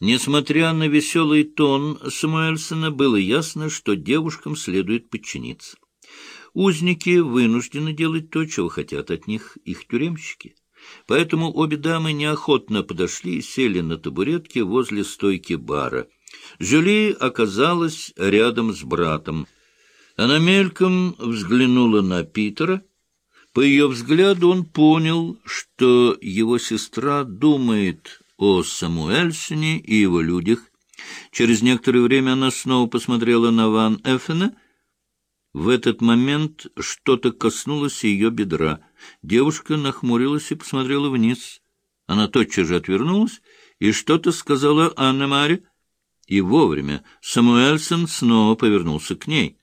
Несмотря на веселый тон Самуэльсона, было ясно, что девушкам следует подчиниться. Узники вынуждены делать то, чего хотят от них их тюремщики. Поэтому обе дамы неохотно подошли и сели на табуретке возле стойки бара. Жюли оказалась рядом с братом. Она мельком взглянула на Питера. По ее взгляду он понял, что его сестра думает о Самуэльсоне и его людях. Через некоторое время она снова посмотрела на Ван Эффена. В этот момент что-то коснулось ее бедра. Девушка нахмурилась и посмотрела вниз. Она тотчас же отвернулась и что-то сказала Анне Маре. И вовремя Самуэльсон снова повернулся к ней.